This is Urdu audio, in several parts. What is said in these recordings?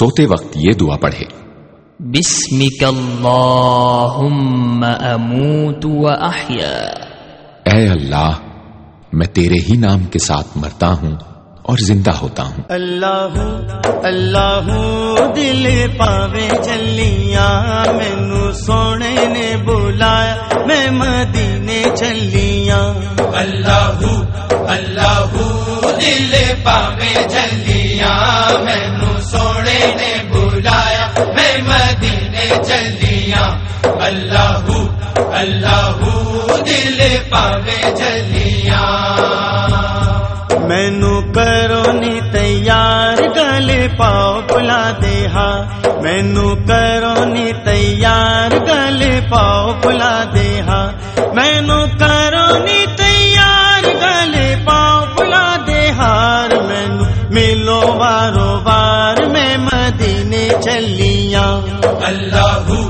سوتے وقت یہ دعا پڑھے۔ بسمك اللهم اموت واحيا اے اللہ میں تیرے ہی نام کے ساتھ مرتا ہوں اور زندہ ہوتا ہوں۔ اللہ اللہ دل پاوے چلیاں مینو سونے نے بلایا میں مدینے چلیاں۔ اللہ اللہ دل پاوے چلیاں۔ اللہ اللہ دل پاوے چلیاں مینو کرو نی تیار گلے پاؤ بلا دے ہا مینو کرو نی تیار گلے پاؤ بلا دے ہا مینو کرو نی تیار گلے پاؤ بلا دے ہار مینو ملو وارو وار میں مدینے چلیاں اللہ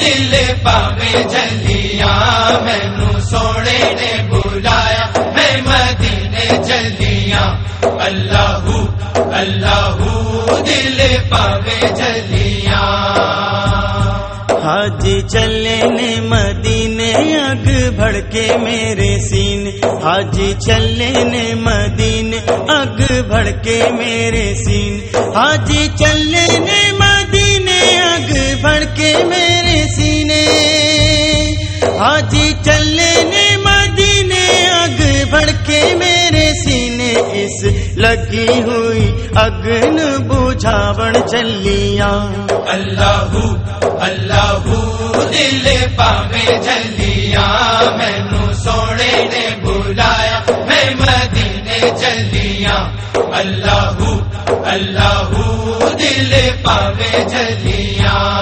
دل پاوے چلیاں مینو سونے نے بلایا، میں مدینے چلیاں اللہ اللہ، دل پاوے چلیاں حاجی چلے نے مدینے، اگ بڑھ کے میرے سین حاجی چلے نے مدینے، اگ بڑھ کے میرے سین حاجی چلے نے بڑھ کے میرے سینے، حاجی چلے نے مدینے، اگ بڑھ کے میرے سینے، اس لگی ہوئی اگن بجھاون چلیاں اللہ اللہ دل پاوے چلیاں مینو سونے نے بلایا، میں مدینے چلیاں اللہ اللہ دل پاوے چلیاں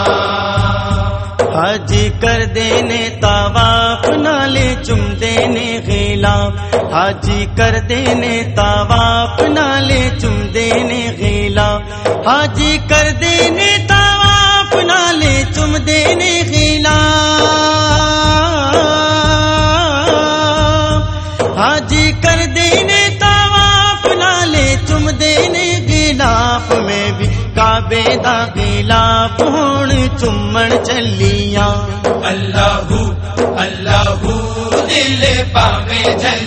حاجی کر دینے، طواف نالے چم دینے غیلام حاجی کر دینے، طواف نالے چم دینے غیلام حاجی کر دینے، طواف نالے چم دینے غلاف میں بھی کعبے دا غلاف ہون چمن چلیاں۔ اللہ اللہ دل پاوے چلیاں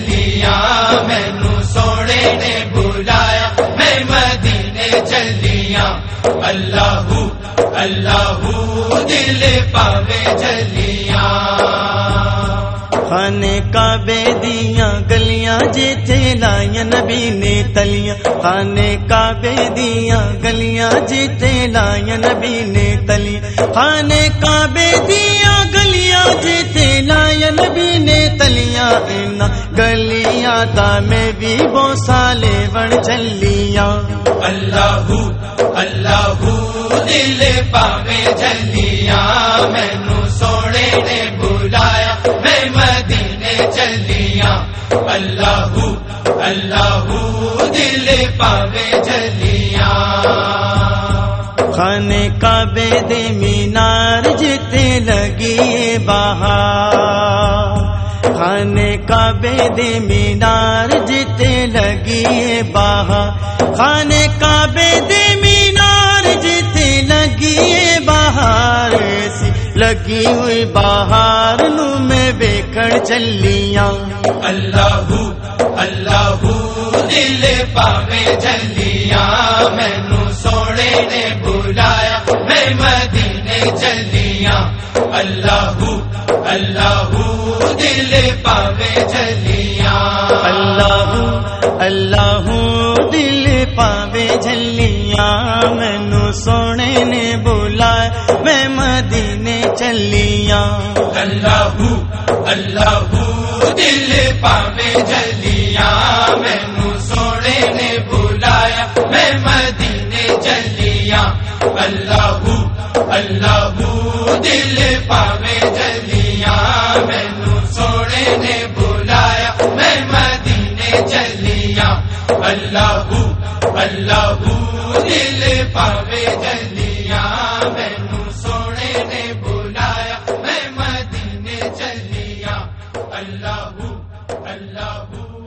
اللہ اللہ دل پاوے چلیاں خانے کعبے دیاں گلیاں جیتے لائیں نبی نے تلیاں۔ خانے کعبے دیاں گلیاں جیتے لائیں نبی نے تلیاں۔ خانے کعبے دیاں گلیاں جیتے لائیں نبی نے اینا گلیاں دا میں بھی بوسا لے بن چلیاں اللہ اللہ دل پاوے چلیاں مینو سونے نے بلایا میں مدینے چلیاں اللہ اللہ دل پاوے چلیاں خانے کعبے دے مینار جتے لگی بہار۔ خانے کعبے دے مینار جتے لگی بہار خانے کعبے دے مینار جتے لگی بہار سی لگی ہوئی بہار نو میں بیکھڑ چلیاں۔ اللہ اللہ دل پاوے چلیاں۔ مینو سونے نے بلایا، میں مدینے چلیاں اللہ اللہ دل پاوے چلیاں اللہ اللہ دل پاوے جلیاں مینو سونے نے بلایا میں مدینے چلیاں۔ اللہ اللہ دل پاوے چلیاں مینو سونے نے مدینے جلیاں اللہ بو اللہ بو دل پاوے جلیاں مینو سونے نے بلایا، میں مدینے جلیاں اللہ اللہ دل پاوے جلیاں مینو سونے نے بلایا، میں مدینے جلیاں اللہ اللہ